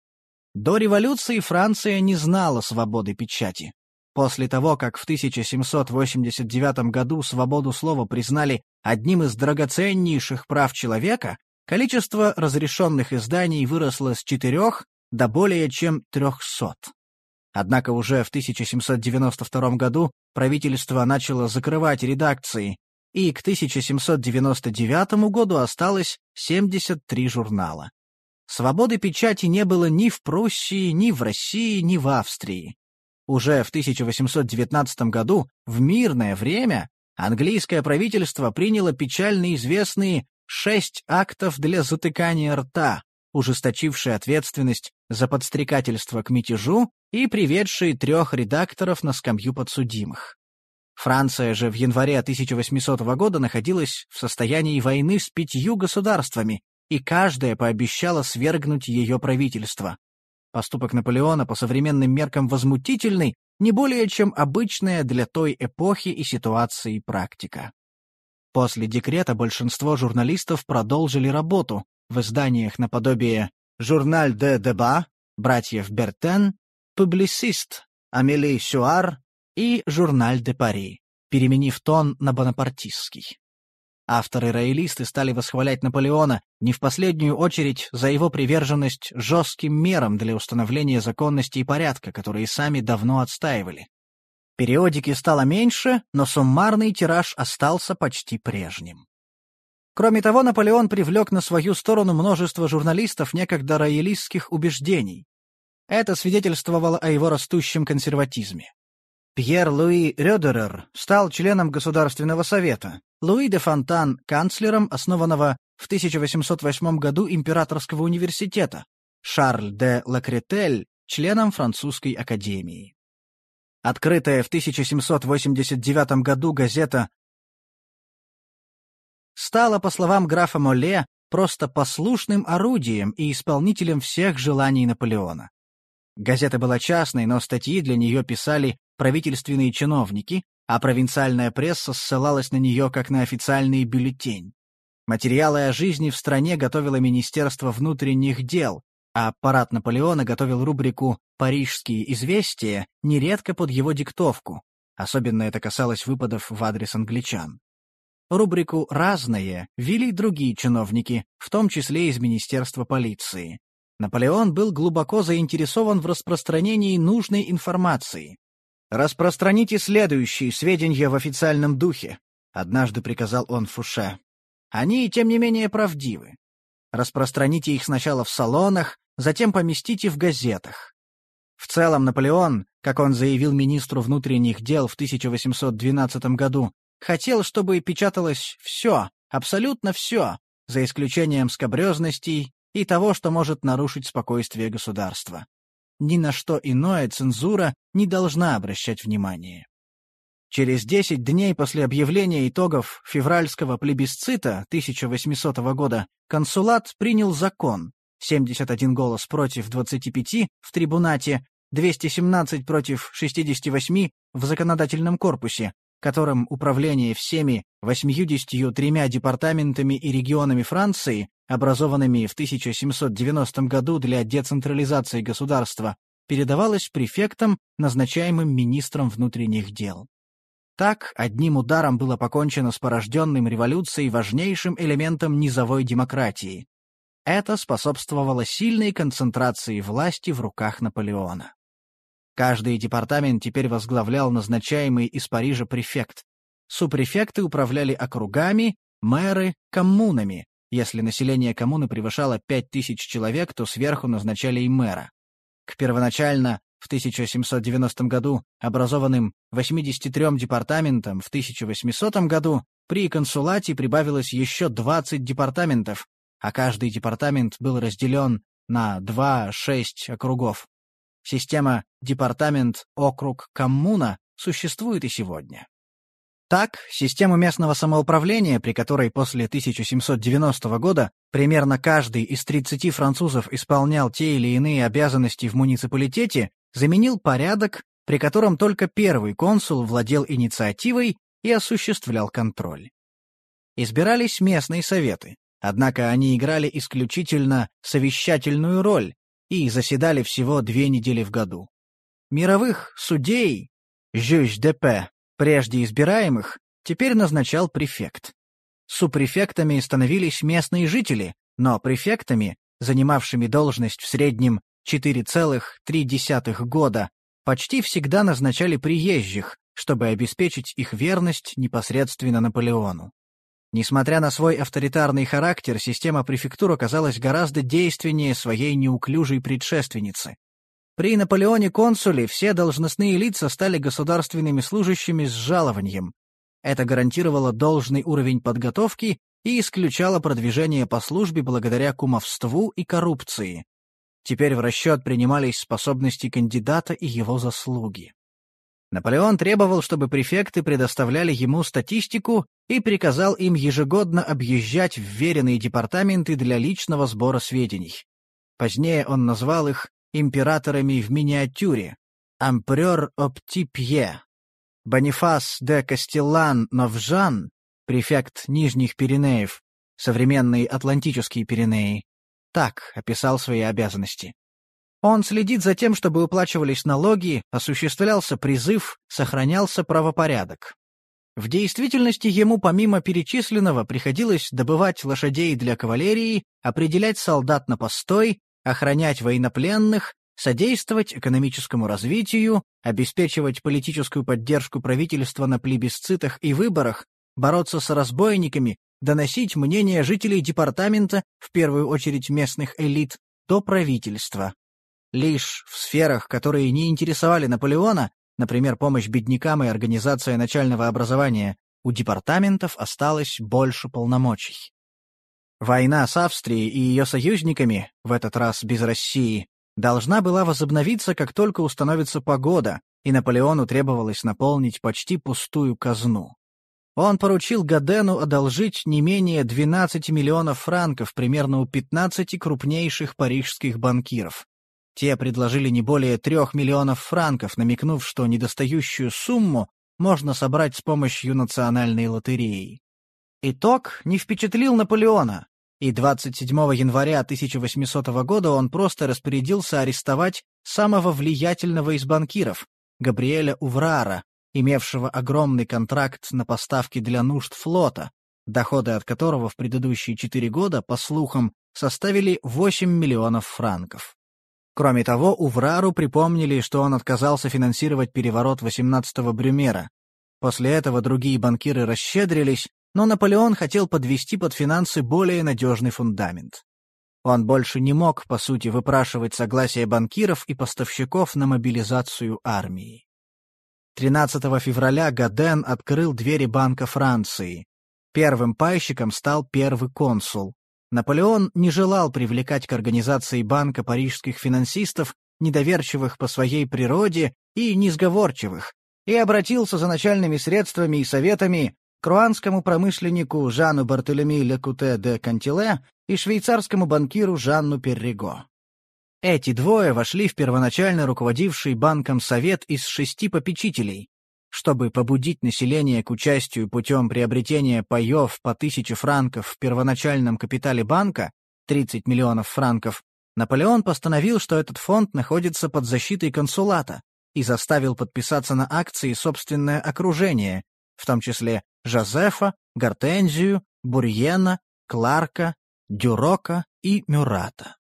До революции Франция не знала свободы печати. После того, как в 1789 году свободу слова признали одним из драгоценнейших прав человека, количество разрешенных изданий выросло с четырех до более чем трехсот. Однако уже в 1792 году правительство начало закрывать редакции, и к 1799 году осталось 73 журнала. Свободы печати не было ни в Пруссии, ни в России, ни в Австрии. Уже в 1819 году, в мирное время, английское правительство приняло печально известные «шесть актов для затыкания рта», ужесточившие ответственность за подстрекательство к мятежу и приведшие трех редакторов на скамью подсудимых. Франция же в январе 1800 года находилась в состоянии войны с пятью государствами, и каждая пообещала свергнуть ее правительство. Поступок Наполеона по современным меркам возмутительный, не более чем обычная для той эпохи и ситуации практика. После декрета большинство журналистов продолжили работу в изданиях наподобие «Журналь де Деба», «Братьев Бертен», «Публисист», «Амели Сюар» и «Журналь де Пари», переменив тон на бонапартистский. Авторы-роялисты стали восхвалять Наполеона не в последнюю очередь за его приверженность жестким мерам для установления законности и порядка, которые сами давно отстаивали. Периодики стало меньше, но суммарный тираж остался почти прежним. Кроме того, Наполеон привлек на свою сторону множество журналистов некогда роялистских убеждений. Это свидетельствовало о его растущем консерватизме. Пьер-Луи Рёдерер стал членом Государственного совета, Луи де Фонтан — канцлером, основанного в 1808 году Императорского университета, Шарль де Лакретель — членом Французской академии. Открытая в 1789 году газета стала, по словам графа Молле, просто послушным орудием и исполнителем всех желаний Наполеона. Газета была частной, но статьи для нее писали правительственные чиновники, а провинциальная пресса ссылалась на нее как на официальный бюллетень. Материалы о жизни в стране готовило Министерство внутренних дел, а аппарат Наполеона готовил рубрику «Парижские известия» нередко под его диктовку. Особенно это касалось выпадов в адрес англичан. Рубрику «Разное» вели другие чиновники, в том числе из Министерства полиции. Наполеон был глубоко заинтересован в распространении нужной информации. «Распространите следующие сведения в официальном духе», — однажды приказал он Фуше. «Они, тем не менее, правдивы. Распространите их сначала в салонах, затем поместите в газетах. В целом Наполеон, как он заявил министру внутренних дел в 1812 году, Хотел, чтобы печаталось все, абсолютно все, за исключением скобрезностей и того, что может нарушить спокойствие государства. Ни на что иное цензура не должна обращать внимание. Через 10 дней после объявления итогов февральского плебисцита 1800 года консулат принял закон 71 голос против 25 в трибунате, 217 против 68 в законодательном корпусе, которым управление всеми 83 департаментами и регионами Франции, образованными в 1790 году для децентрализации государства, передавалось префектам, назначаемым министром внутренних дел. Так, одним ударом было покончено с порожденным революцией важнейшим элементом низовой демократии. Это способствовало сильной концентрации власти в руках Наполеона. Каждый департамент теперь возглавлял назначаемый из Парижа префект. Супрефекты управляли округами, мэры — коммунами. Если население коммуны превышало 5000 человек, то сверху назначали и мэра. К первоначально в 1790 году образованным 83 департаментам в 1800 году при консулате прибавилось еще 20 департаментов, а каждый департамент был разделен на 2-6 округов. Система департамент, округ, коммуна существует и сегодня. Так, система местного самоуправления, при которой после 1790 года примерно каждый из 30 французов исполнял те или иные обязанности в муниципалитете, заменил порядок, при котором только первый консул владел инициативой и осуществлял контроль. Избирались местные советы, однако они играли исключительно совещательную роль, и заседали всего две недели в году. Мировых судей, жюж ДП, прежде избираемых, теперь назначал префект. Супрефектами становились местные жители, но префектами, занимавшими должность в среднем 4,3 года, почти всегда назначали приезжих, чтобы обеспечить их верность непосредственно Наполеону. Несмотря на свой авторитарный характер, система префектур оказалась гораздо действеннее своей неуклюжей предшественницы. При Наполеоне консуле все должностные лица стали государственными служащими с жалованием. Это гарантировало должный уровень подготовки и исключало продвижение по службе благодаря кумовству и коррупции. Теперь в расчет принимались способности кандидата и его заслуги. Наполеон требовал, чтобы префекты предоставляли ему статистику и приказал им ежегодно объезжать вверенные департаменты для личного сбора сведений. Позднее он назвал их императорами в миниатюре «Ампрёр Оптипье». Бонифас де Кастеллан Новжан, префект Нижних Пиренеев, современные Атлантические Пиренеи, так описал свои обязанности. Он следит за тем, чтобы уплачивались налоги, осуществлялся призыв, сохранялся правопорядок. В действительности ему помимо перечисленного приходилось добывать лошадей для кавалерии, определять солдат на постой, охранять военнопленных, содействовать экономическому развитию, обеспечивать политическую поддержку правительства на плебисцитах и выборах, бороться с разбойниками, доносить мнение жителей департамента, в первую очередь местных элит, до правительства. Лишь в сферах, которые не интересовали Наполеона, например, помощь беднякам и организация начального образования, у департаментов осталось больше полномочий. Война с Австрией и ее союзниками, в этот раз без России, должна была возобновиться, как только установится погода, и Наполеону требовалось наполнить почти пустую казну. Он поручил Гадену одолжить не менее 12 миллионов франков примерно у 15 крупнейших парижских банкиров. Те предложили не более 3 миллионов франков, намекнув, что недостающую сумму можно собрать с помощью национальной лотереи. Итог не впечатлил Наполеона, и 27 января 1800 года он просто распорядился арестовать самого влиятельного из банкиров, Габриэля Уврара, имевшего огромный контракт на поставки для нужд флота, доходы от которого в предыдущие четыре года, по слухам, составили 8 миллионов франков. Кроме того, Уврару припомнили, что он отказался финансировать переворот 18-го Брюмера. После этого другие банкиры расщедрились, но Наполеон хотел подвести под финансы более надежный фундамент. Он больше не мог, по сути, выпрашивать согласие банкиров и поставщиков на мобилизацию армии. 13 февраля Гаден открыл двери Банка Франции. Первым пайщиком стал первый консул. Наполеон не желал привлекать к организации банка парижских финансистов, недоверчивых по своей природе и несговорчивых, и обратился за начальными средствами и советами к руанскому промышленнику Жану Бартолеми Лекуте де Кантиле и швейцарскому банкиру Жанну Перриго. Эти двое вошли в первоначально руководивший банком совет из шести попечителей, чтобы побудить население к участию путем приобретения паев по тысяче франков в первоначальном капитале банка, 30 миллионов франков, Наполеон постановил, что этот фонд находится под защитой консулата и заставил подписаться на акции собственное окружение, в том числе Жозефа, Гортензию, Бурьена, Кларка, Дюрока и Мюрата.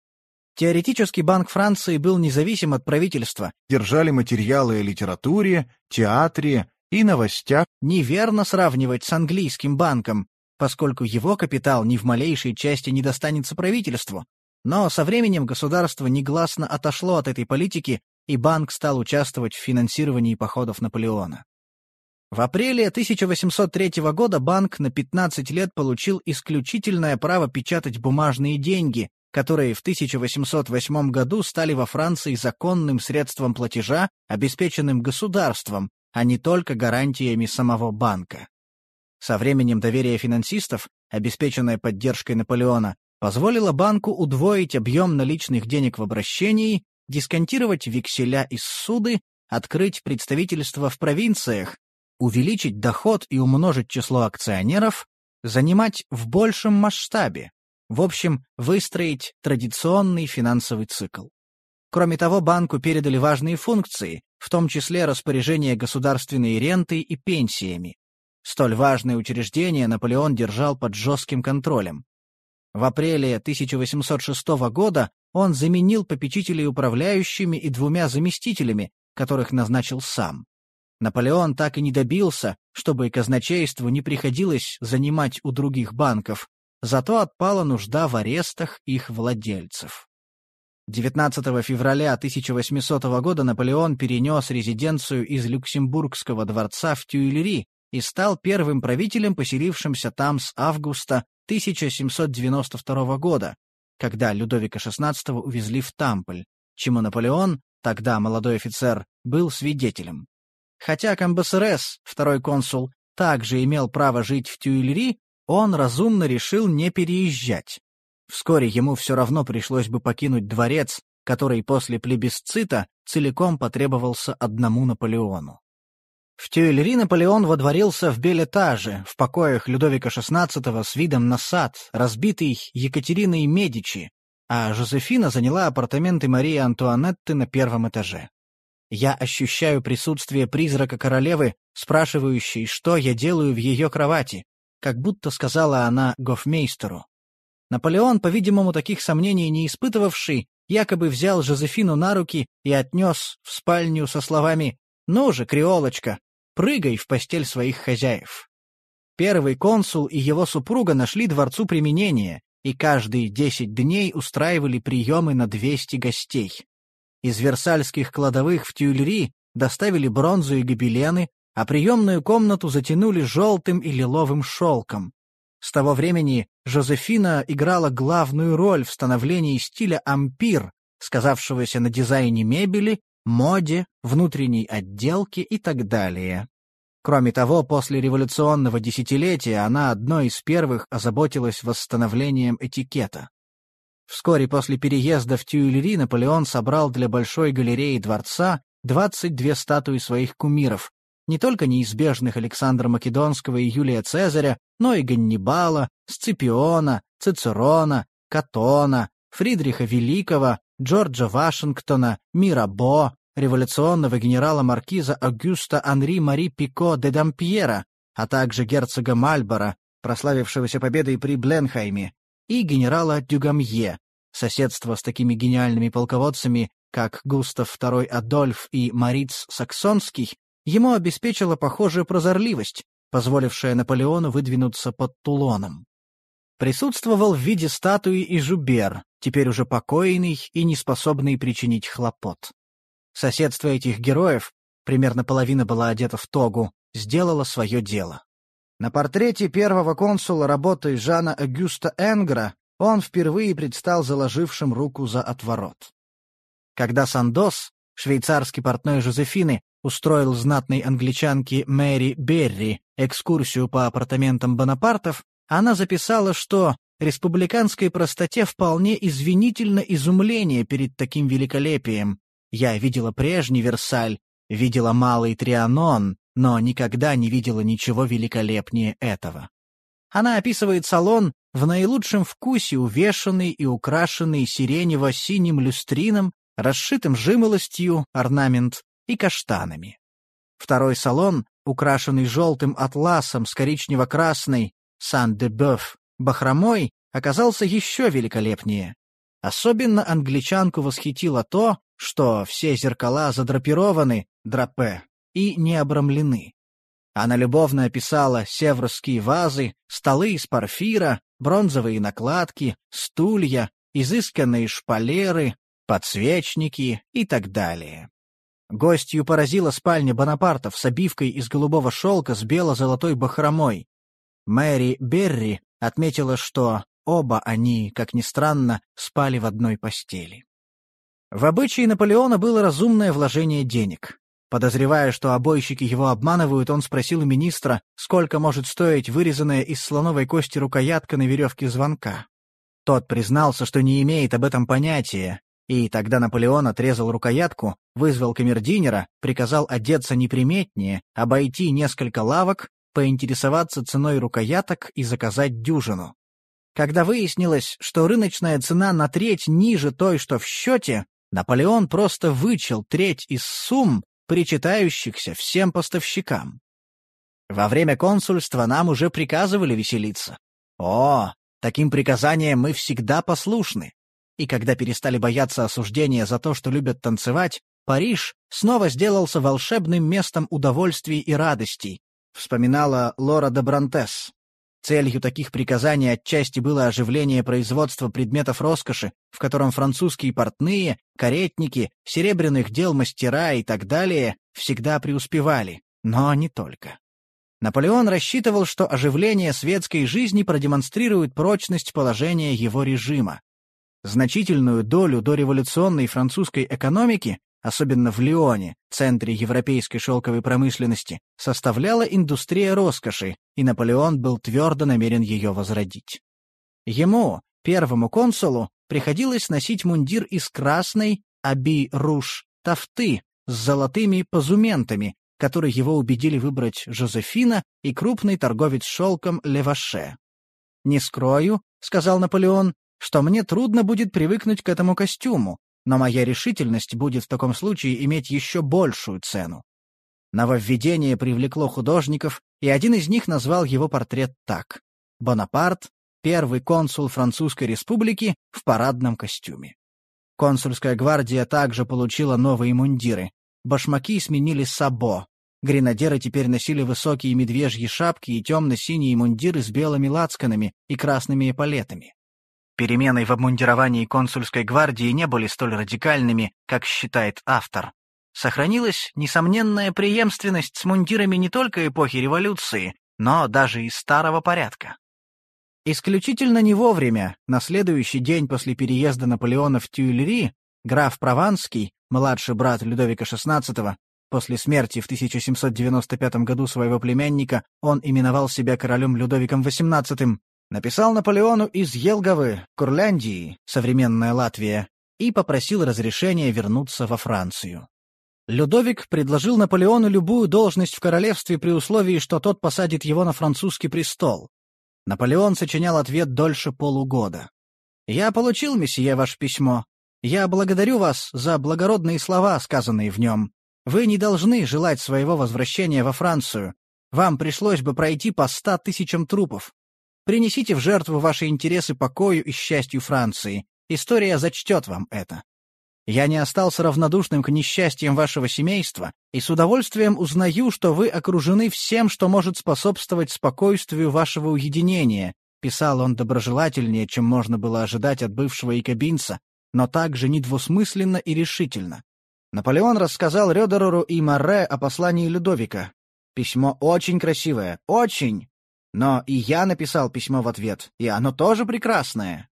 Теоретически Банк Франции был независим от правительства. Держали материалы о литературе, театре и новостях. Неверно сравнивать с английским банком, поскольку его капитал ни в малейшей части не достанется правительству. Но со временем государство негласно отошло от этой политики, и банк стал участвовать в финансировании походов Наполеона. В апреле 1803 года банк на 15 лет получил исключительное право печатать бумажные деньги, которые в 1808 году стали во Франции законным средством платежа, обеспеченным государством, а не только гарантиями самого банка. Со временем доверие финансистов, обеспеченное поддержкой Наполеона, позволило банку удвоить объем наличных денег в обращении, дисконтировать векселя из суды, открыть представительства в провинциях, увеличить доход и умножить число акционеров, занимать в большем масштабе, в общем, выстроить традиционный финансовый цикл. Кроме того, банку передали важные функции, в том числе распоряжение государственной рентой и пенсиями. Столь важное учреждение Наполеон держал под жестким контролем. В апреле 1806 года он заменил попечителей управляющими и двумя заместителями, которых назначил сам. Наполеон так и не добился, чтобы казначейству не приходилось занимать у других банков, зато отпала нужда в арестах их владельцев. 19 февраля 1800 года Наполеон перенес резиденцию из Люксембургского дворца в Тюильри и стал первым правителем, поселившимся там с августа 1792 года, когда Людовика XVI увезли в Тамполь, чему Наполеон, тогда молодой офицер, был свидетелем. Хотя Камбасерес, второй консул, также имел право жить в Тюильри, он разумно решил не переезжать. Вскоре ему все равно пришлось бы покинуть дворец, который после плебисцита целиком потребовался одному Наполеону. В Тюильри Наполеон водворился в Белетаже, в покоях Людовика XVI с видом на сад, разбитый Екатериной Медичи, а Жозефина заняла апартаменты Марии Антуанетты на первом этаже. Я ощущаю присутствие призрака королевы, спрашивающей, что я делаю в ее кровати, как будто сказала она гофмейстеру. Наполеон, по-видимому, таких сомнений не испытывавший, якобы взял Жозефину на руки и отнес в спальню со словами «Ну же, креолочка, прыгай в постель своих хозяев». Первый консул и его супруга нашли дворцу применение, и каждые десять дней устраивали приемы на 200 гостей. Из версальских кладовых в Тюильри доставили бронзу и гобелены, а приемную комнату затянули желтым и лиловым шелком. С того времени Жозефина играла главную роль в становлении стиля ампир, сказавшегося на дизайне мебели, моде, внутренней отделке и так далее. Кроме того, после революционного десятилетия она одной из первых озаботилась восстановлением этикета. Вскоре после переезда в Тюильри Наполеон собрал для Большой галереи дворца 22 статуи своих кумиров, не только неизбежных Александра Македонского и Юлия Цезаря, но и Ганнибала, Сципиона, Цицерона, Катона, Фридриха Великого, Джорджа Вашингтона, Мирабо, революционного генерала-маркиза Агюста Анри Мари Пико де Дампьера, а также герцога Мальбора, прославившегося победой при Бленхайме, и генерала Дюгамье, соседство с такими гениальными полководцами, как Густав II Адольф и Мариц Саксонский, ему обеспечила похожая прозорливость, позволившая Наполеону выдвинуться под Тулоном. Присутствовал в виде статуи и Жубер, теперь уже покойный и неспособный причинить хлопот. Соседство этих героев, примерно половина была одета в тогу, сделало свое дело. На портрете первого консула работы Жана Агюста Энгра он впервые предстал заложившим руку за отворот. Когда Сандос, швейцарский портной Жозефины, устроил знатной англичанке Мэри Берри экскурсию по апартаментам Бонапартов, она записала, что республиканской простоте вполне извинительно изумление перед таким великолепием. Я видела прежний Версаль, видела малый Трианон, но никогда не видела ничего великолепнее этого. Она описывает салон в наилучшем вкусе, увешанный и украшенный сиренево-синим люстрином расшитым жимолостью, орнамент и каштанами. Второй салон, украшенный желтым атласом с коричнево-красной «Сан-де-Бёв» бахромой, оказался еще великолепнее. Особенно англичанку восхитило то, что все зеркала задрапированы, драпе, и не обрамлены. Она любовно описала северские вазы, столы из парфира, бронзовые накладки, стулья, изысканные шпалеры, подсвечники и так далее. Гостью поразила спальня Бонапартов с обивкой из голубого шелка с бело-золотой бахромой. Мэри Берри отметила, что оба они, как ни странно, спали в одной постели. В обычае Наполеона было разумное вложение денег. Подозревая, что обойщики его обманывают, он спросил у министра, сколько может стоить вырезанная из слоновой кости рукоятка на веревке звонка. Тот признался, что не имеет об этом понятия, и тогда Наполеон отрезал рукоятку, вызвал камердинера, приказал одеться неприметнее, обойти несколько лавок, поинтересоваться ценой рукояток и заказать дюжину. Когда выяснилось, что рыночная цена на треть ниже той, что в счете, Наполеон просто вычел треть из сумм, причитающихся всем поставщикам. Во время консульства нам уже приказывали веселиться. О, таким приказаниям мы всегда послушны и когда перестали бояться осуждения за то, что любят танцевать, Париж снова сделался волшебным местом удовольствий и радостей, вспоминала Лора де Брантес. Целью таких приказаний отчасти было оживление производства предметов роскоши, в котором французские портные, каретники, серебряных дел мастера и так далее всегда преуспевали, но не только. Наполеон рассчитывал, что оживление светской жизни продемонстрирует прочность положения его режима. Значительную долю дореволюционной французской экономики, особенно в Лионе, центре европейской шелковой промышленности, составляла индустрия роскоши, и Наполеон был твердо намерен ее возродить. Ему, первому консулу, приходилось носить мундир из красной аби-руш тафты с золотыми позументами, которые его убедили выбрать Жозефина и крупный торговец шелком Леваше. «Не скрою», — сказал Наполеон, что мне трудно будет привыкнуть к этому костюму, но моя решительность будет в таком случае иметь еще большую цену. Нововведение привлекло художников, и один из них назвал его портрет так. Бонапарт, первый консул Французской республики в парадном костюме. Консульская гвардия также получила новые мундиры. Башмаки сменили сабо. Гренадеры теперь носили высокие медвежьи шапки и темно-синие мундиры с белыми лацканами и красными эполетами. Перемены в обмундировании консульской гвардии не были столь радикальными, как считает автор. Сохранилась несомненная преемственность с мундирами не только эпохи революции, но даже и старого порядка. Исключительно не вовремя, на следующий день после переезда Наполеона в Тюильри, граф Прованский, младший брат Людовика XVI, после смерти в 1795 году своего племянника, он именовал себя королем Людовиком XVIII, написал Наполеону из Елговы, Курляндии, современная Латвия, и попросил разрешения вернуться во Францию. Людовик предложил Наполеону любую должность в королевстве при условии, что тот посадит его на французский престол. Наполеон сочинял ответ дольше полугода. «Я получил, месье, ваше письмо. Я благодарю вас за благородные слова, сказанные в нем. Вы не должны желать своего возвращения во Францию. Вам пришлось бы пройти по ста тысячам трупов. Принесите в жертву ваши интересы покою и счастью Франции. История зачтет вам это. Я не остался равнодушным к несчастьям вашего семейства и с удовольствием узнаю, что вы окружены всем, что может способствовать спокойствию вашего уединения, писал он доброжелательнее, чем можно было ожидать от бывшего якобинца, но также недвусмысленно и решительно. Наполеон рассказал Рёдереру и Марре о послании Людовика. Письмо очень красивое, очень. Но и я написал письмо в ответ, и оно тоже прекрасное.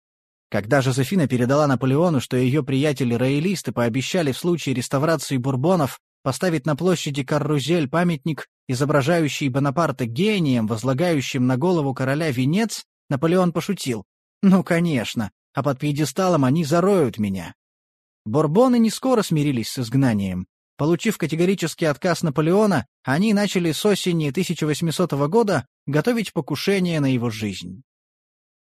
Когда Жозефина передала Наполеону, что ее приятели-роялисты пообещали в случае реставрации бурбонов поставить на площади Каррузель памятник, изображающий Бонапарта гением, возлагающим на голову короля венец, Наполеон пошутил. «Ну, конечно, а под пьедесталом они зароют меня». Бурбоны не скоро смирились с изгнанием. Получив категорический отказ Наполеона, они начали с осени 1800 года готовить покушение на его жизнь.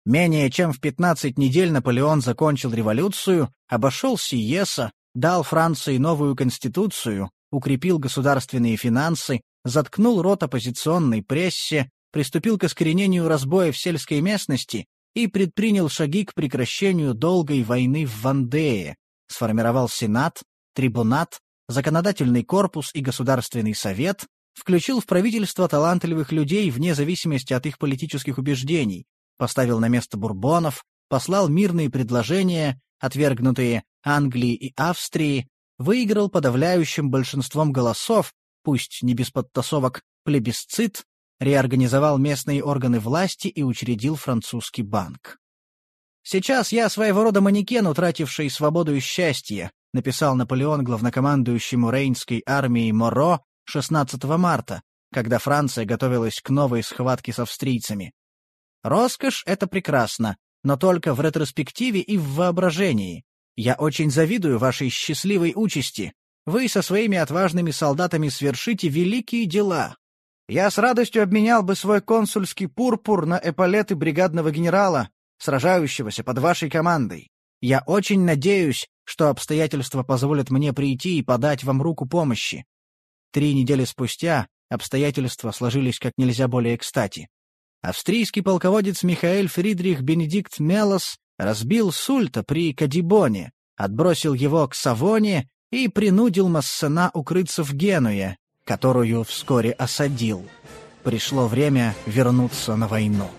Менее чем в 15 недель Наполеон закончил революцию, обошел Сиеса, дал Франции новую конституцию, укрепил государственные финансы, заткнул рот оппозиционной прессе, приступил к искоренению разбоя в сельской местности и предпринял шаги к прекращению долгой войны в Вандее, сформировал Сенат, трибунат, законодательный корпус и Государственный совет, включил в правительство талантливых людей вне зависимости от их политических убеждений, поставил на место бурбонов, послал мирные предложения, отвергнутые Англии и Австрии, выиграл подавляющим большинством голосов, пусть не без подтасовок, плебисцит, реорганизовал местные органы власти и учредил французский банк. «Сейчас я своего рода манекен, утративший свободу и счастье», написал Наполеон главнокомандующему Рейнской армией Моро 16 марта, когда Франция готовилась к новой схватке с австрийцами. Роскошь — это прекрасно, но только в ретроспективе и в воображении. Я очень завидую вашей счастливой участи. Вы со своими отважными солдатами свершите великие дела. Я с радостью обменял бы свой консульский пурпур на эполеты бригадного генерала, сражающегося под вашей командой. Я очень надеюсь, что обстоятельства позволят мне прийти и подать вам руку помощи. Три недели спустя обстоятельства сложились как нельзя более кстати. Австрийский полководец Михаэль Фридрих Бенедикт Мелос разбил Сульта при Кадибоне, отбросил его к Савоне и принудил Массена укрыться в Генуе, которую вскоре осадил. Пришло время вернуться на войну.